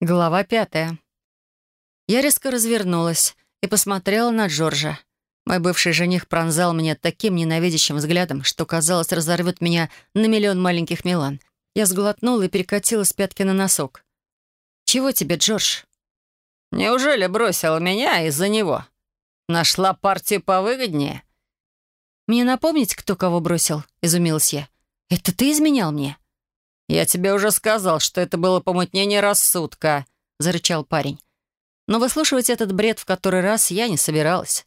Глава пятая. Я резко развернулась и посмотрела на Джорджа. Мой бывший жених пронзал меня таким ненавидящим взглядом, что, казалось, разорвет меня на миллион маленьких Милан. Я сглотнула и перекатила с пятки на носок. «Чего тебе, Джордж?» «Неужели бросила меня из-за него? Нашла партию повыгоднее?» «Мне напомнить, кто кого бросил?» — изумилась я. «Это ты изменял мне?» «Я тебе уже сказал, что это было помутнение рассудка», — зарычал парень. Но выслушивать этот бред в который раз я не собиралась.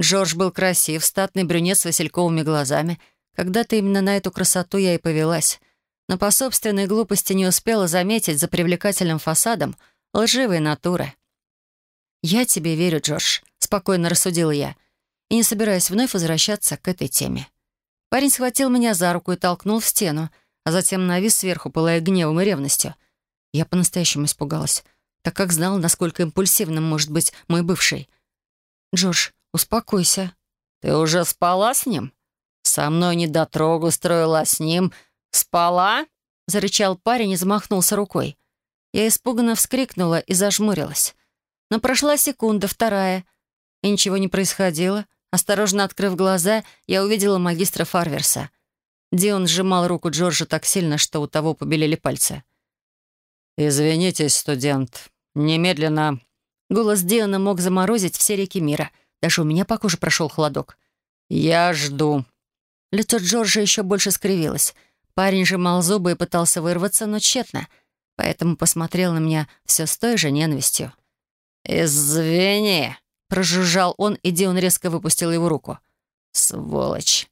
Джордж был красив, статный брюнет с васильковыми глазами. Когда-то именно на эту красоту я и повелась. Но по собственной глупости не успела заметить за привлекательным фасадом лживой натуры. «Я тебе верю, Джордж», — спокойно рассудила я, и не собираюсь вновь возвращаться к этой теме. Парень схватил меня за руку и толкнул в стену а затем навис сверху, пылая гневом и ревностью. Я по-настоящему испугалась, так как знала, насколько импульсивным может быть мой бывший. «Джош, успокойся». «Ты уже спала с ним? Со мной недотрогу строила с ним. Спала?» — зарычал парень и замахнулся рукой. Я испуганно вскрикнула и зажмурилась. Но прошла секунда, вторая, и ничего не происходило. Осторожно открыв глаза, я увидела магистра Фарверса — Дион сжимал руку Джорджа так сильно, что у того побелели пальцы. «Извините, студент. Немедленно...» Голос Диона мог заморозить все реки мира. Даже у меня по коже прошел холодок. «Я жду». Лицо Джорджа еще больше скривилось. Парень сжимал зубы и пытался вырваться, но тщетно. Поэтому посмотрел на меня все с той же ненавистью. «Извини», — прожужжал он, и Дион резко выпустил его руку. «Сволочь».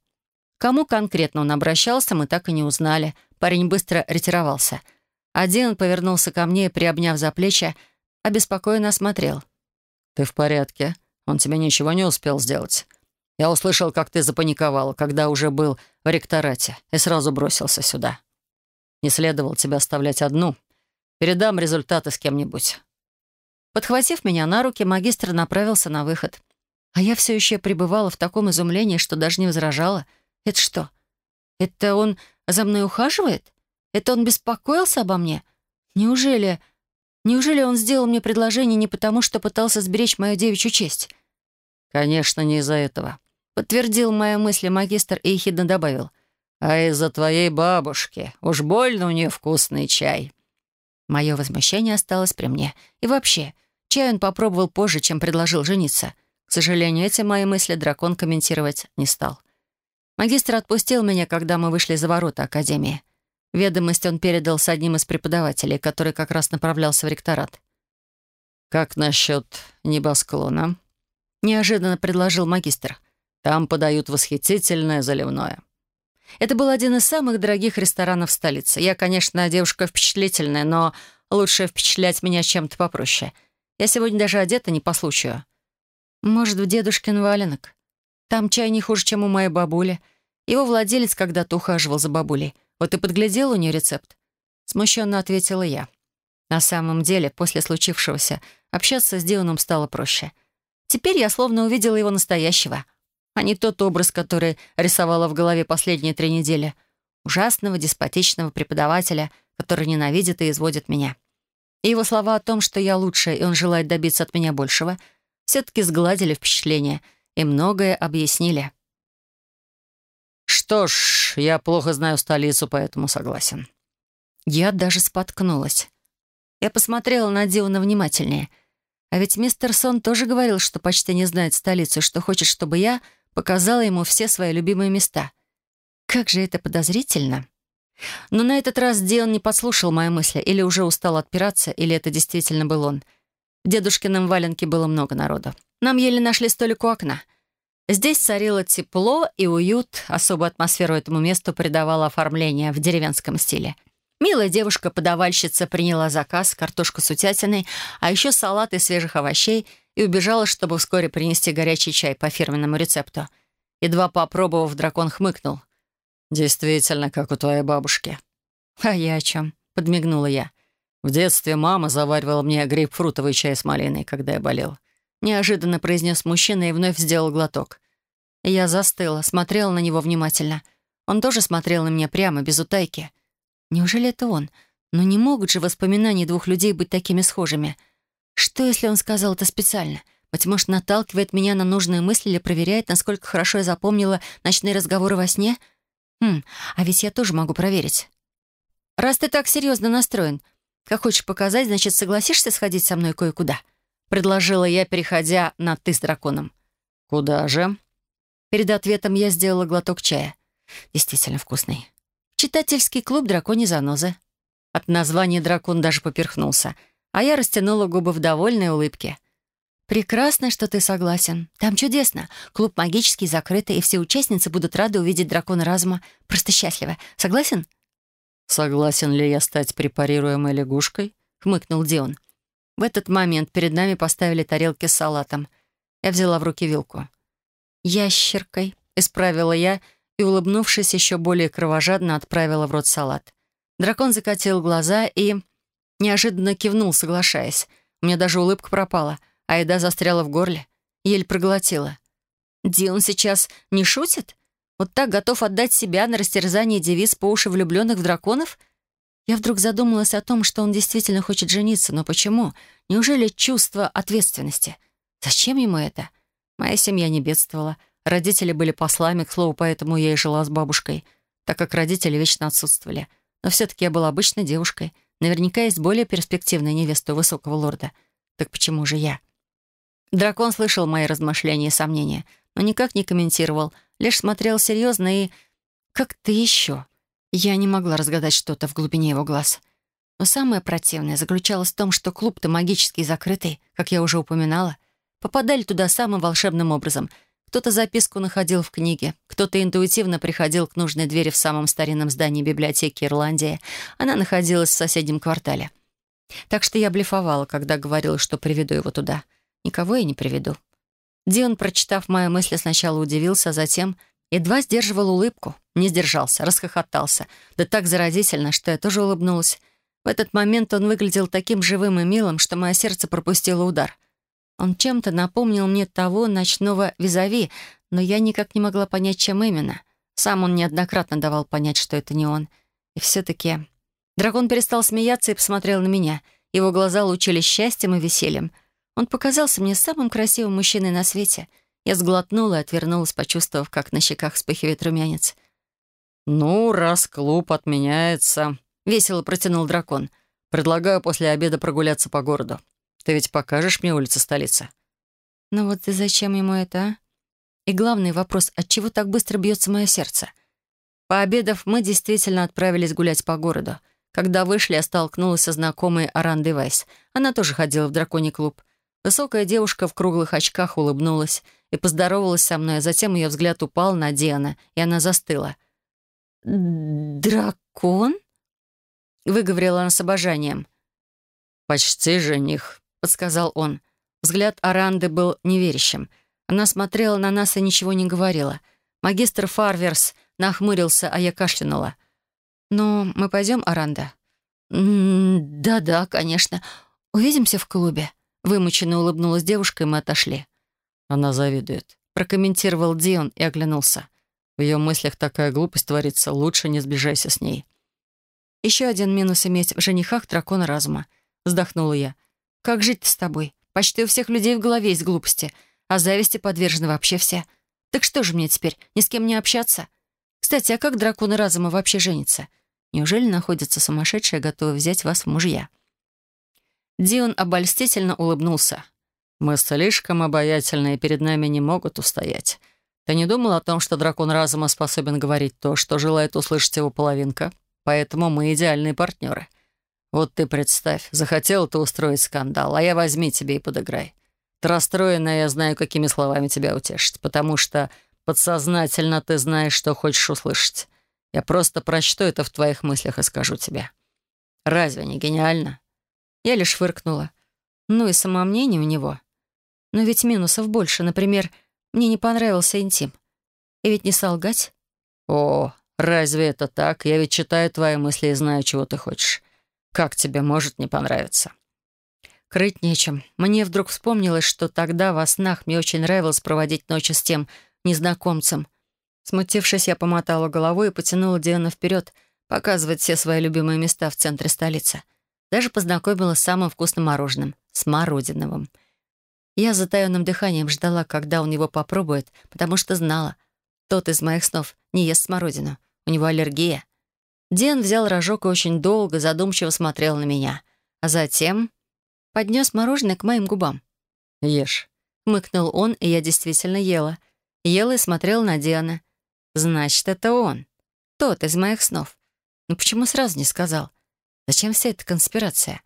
Кому конкретно он обращался, мы так и не узнали. Парень быстро ретировался. Один повернулся ко мне и, приобняв за плечи, обеспокоенно осмотрел. «Ты в порядке? Он тебе ничего не успел сделать? Я услышал, как ты запаниковал, когда уже был в ректорате, и сразу бросился сюда. Не следовало тебя оставлять одну. Передам результаты с кем-нибудь». Подхватив меня на руки, магистр направился на выход. А я все еще пребывала в таком изумлении, что даже не возражала — это что? Это он за мной ухаживает? Это он беспокоился обо мне? Неужели... Неужели он сделал мне предложение не потому, что пытался сберечь мою девичью честь? «Конечно, не из-за этого», — подтвердил мои мысли магистр и ехидно добавил. «А из-за твоей бабушки. Уж больно у нее вкусный чай». Мое возмущение осталось при мне. И вообще, чай он попробовал позже, чем предложил жениться. К сожалению, эти мои мысли дракон комментировать не стал. Магистр отпустил меня, когда мы вышли за ворота Академии. Ведомость он передал с одним из преподавателей, который как раз направлялся в ректорат. «Как насчет небосклона?» — неожиданно предложил магистр. «Там подают восхитительное заливное». Это был один из самых дорогих ресторанов столицы. Я, конечно, девушка впечатлительная, но лучше впечатлять меня чем-то попроще. Я сегодня даже одета не по случаю. Может, в дедушкин валенок? Там чай не хуже, чем у моей бабули. Его владелец когда-то ухаживал за бабулей. Вот и подглядел у нее рецепт. Смущенно ответила я. На самом деле, после случившегося, общаться с Дионом стало проще. Теперь я словно увидела его настоящего, а не тот образ, который рисовала в голове последние три недели. Ужасного, деспотичного преподавателя, который ненавидит и изводит меня. И его слова о том, что я лучшая, и он желает добиться от меня большего, все-таки сгладили впечатление — и многое объяснили. «Что ж, я плохо знаю столицу, поэтому согласен». Я даже споткнулась. Я посмотрела на Диона внимательнее. А ведь мистер Сон тоже говорил, что почти не знает столицу, что хочет, чтобы я показала ему все свои любимые места. Как же это подозрительно. Но на этот раз Дион не подслушал мои мысли, или уже устал отпираться, или это действительно был он. В дедушкином валенке было много народу. Нам еле нашли столик у окна. Здесь царило тепло и уют. Особую атмосферу этому месту придавало оформление в деревенском стиле. Милая девушка-подавальщица приняла заказ, картошку с утятиной, а еще салат из свежих овощей и убежала, чтобы вскоре принести горячий чай по фирменному рецепту. Едва попробовав, дракон хмыкнул. «Действительно, как у твоей бабушки». «А я о чем?» — подмигнула я. «В детстве мама заваривала мне грейпфрутовый чай с малиной, когда я болел. Неожиданно произнес мужчина и вновь сделал глоток. Я застыла, смотрела на него внимательно. Он тоже смотрел на меня прямо, без утайки. Неужели это он? Но не могут же воспоминания двух людей быть такими схожими. Что, если он сказал это специально? Быть может, наталкивает меня на нужные мысли или проверяет, насколько хорошо я запомнила ночные разговоры во сне? Хм, а ведь я тоже могу проверить. Раз ты так серьезно настроен, как хочешь показать, значит, согласишься сходить со мной кое-куда?» Предложила я, переходя на «ты» с драконом. «Куда же?» Перед ответом я сделала глоток чая. Действительно вкусный. Читательский клуб «Дракони занозы». От названия дракон даже поперхнулся, а я растянула губы в довольной улыбке. «Прекрасно, что ты согласен. Там чудесно. Клуб магический, закрытый, и все участницы будут рады увидеть дракона разума. Просто счастливы. Согласен?» «Согласен ли я стать препарируемой лягушкой?» — хмыкнул Дион. В этот момент перед нами поставили тарелки с салатом. Я взяла в руки вилку. «Ящеркой», — исправила я и, улыбнувшись еще более кровожадно, отправила в рот салат. Дракон закатил глаза и неожиданно кивнул, соглашаясь. У меня даже улыбка пропала, а еда застряла в горле. Еле проглотила. «Дион сейчас не шутит?» Вот так готов отдать себя на растерзание девиц по уши влюбленных в драконов? Я вдруг задумалась о том, что он действительно хочет жениться, но почему? Неужели чувство ответственности? Зачем ему это? Моя семья не бедствовала. Родители были послами, к слову, поэтому я и жила с бабушкой, так как родители вечно отсутствовали. Но все-таки я была обычной девушкой. Наверняка есть более перспективная невеста у высокого лорда. Так почему же я? Дракон слышал мои размышления и сомнения, но никак не комментировал — лишь смотрел серьезно и... как-то еще. Я не могла разгадать что-то в глубине его глаз. Но самое противное заключалось в том, что клуб-то магический закрытый, как я уже упоминала. Попадали туда самым волшебным образом. Кто-то записку находил в книге, кто-то интуитивно приходил к нужной двери в самом старинном здании библиотеки Ирландии. Она находилась в соседнем квартале. Так что я блефовала, когда говорила, что приведу его туда. Никого я не приведу. Дион, прочитав мои мысли, сначала удивился, а затем едва сдерживал улыбку. Не сдержался, расхохотался. Да так заразительно, что я тоже улыбнулась. В этот момент он выглядел таким живым и милым, что мое сердце пропустило удар. Он чем-то напомнил мне того ночного визави, но я никак не могла понять, чем именно. Сам он неоднократно давал понять, что это не он. И все-таки... Дракон перестал смеяться и посмотрел на меня. Его глаза лучились счастьем и весельем — он показался мне самым красивым мужчиной на свете. Я сглотнула и отвернулась, почувствовав, как на щеках вспыхивает румянец. «Ну, раз клуб отменяется...» — весело протянул дракон. «Предлагаю после обеда прогуляться по городу. Ты ведь покажешь мне улицы столицы?» «Ну вот и зачем ему это, а? И главный вопрос, от чего так быстро бьется мое сердце?» Пообедав, мы действительно отправились гулять по городу. Когда вышли, я столкнулась со знакомой Арандой Вайс. Она тоже ходила в драконий клуб. Высокая девушка в круглых очках улыбнулась и поздоровалась со мной, а затем ее взгляд упал на Диана, и она застыла. «Дракон?» — выговорила она с обожанием. «Почти жених», — подсказал он. Взгляд Аранды был неверящим. Она смотрела на нас и ничего не говорила. Магистр Фарверс нахмурился, а я кашлянула. «Ну, мы пойдем, Аранда?» «Да-да, конечно. Увидимся в клубе». Вымученно улыбнулась девушка, и мы отошли. «Она завидует», — прокомментировал Дион и оглянулся. В ее мыслях такая глупость творится, лучше не сближайся с ней. «Еще один минус иметь в женихах дракона разума», — вздохнула я. «Как жить-то с тобой? Почти у всех людей в голове есть глупости, а зависти подвержены вообще все. Так что же мне теперь, ни с кем не общаться? Кстати, а как драконы разума вообще женятся? Неужели находится сумасшедшая, готовая взять вас в мужья?» Дион обольстительно улыбнулся. «Мы слишком обаятельны, и перед нами не могут устоять. Ты не думал о том, что дракон разума способен говорить то, что желает услышать его половинка? Поэтому мы идеальные партнеры. Вот ты представь, захотел ты устроить скандал, а я возьми тебе и подыграй. Ты расстроена, я знаю, какими словами тебя утешить, потому что подсознательно ты знаешь, что хочешь услышать. Я просто прочту это в твоих мыслях и скажу тебе. Разве не гениально?» Я лишь фыркнула. Ну и самомнение у него. Но ведь минусов больше. Например, мне не понравился интим. И ведь не солгать. О, разве это так? Я ведь читаю твои мысли и знаю, чего ты хочешь. Как тебе может не понравиться? Крыть нечем. Мне вдруг вспомнилось, что тогда во снах мне очень нравилось проводить ночи с тем незнакомцем. Смутившись, я помотала головой и потянула Диана вперед, показывать все свои любимые места в центре столицы. Даже познакомила с самым вкусным мороженым — смородиновым. Я с затаённым дыханием ждала, когда он его попробует, потому что знала, тот из моих снов не ест смородину, у него аллергия. Ден взял рожок и очень долго, задумчиво смотрел на меня, а затем поднес мороженое к моим губам. «Ешь», — мыкнул он, и я действительно ела. Ела и смотрела на Диана. «Значит, это он, тот из моих снов. Но почему сразу не сказал? Зачем вся эта конспирация?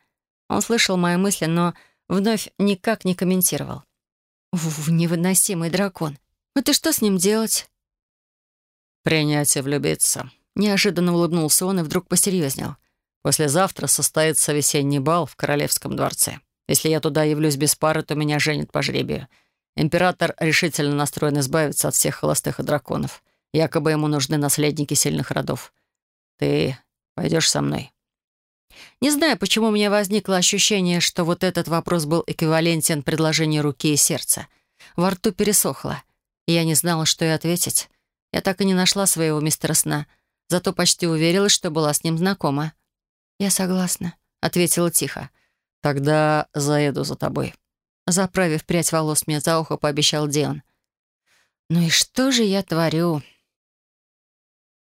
Он слышал мои мысли, но вновь никак не комментировал. Уф, невыносимый дракон. Ну ты что с ним делать? Принять и влюбиться. Неожиданно улыбнулся он и вдруг посерьезнел. Послезавтра состоится весенний бал в Королевском дворце. Если я туда явлюсь без пары, то меня женят по жребию. Император решительно настроен избавиться от всех холостых и драконов. Якобы ему нужны наследники сильных родов. Ты пойдешь со мной?» Не знаю, почему у меня возникло ощущение, что вот этот вопрос был эквивалентен предложению руки и сердца. Во рту пересохло, и я не знала, что и ответить. Я так и не нашла своего мистера сна, зато почти уверилась, что была с ним знакома. «Я согласна», — ответила тихо. «Тогда заеду за тобой». Заправив прядь волос мне за ухо, пообещал Диан. «Ну и что же я творю?»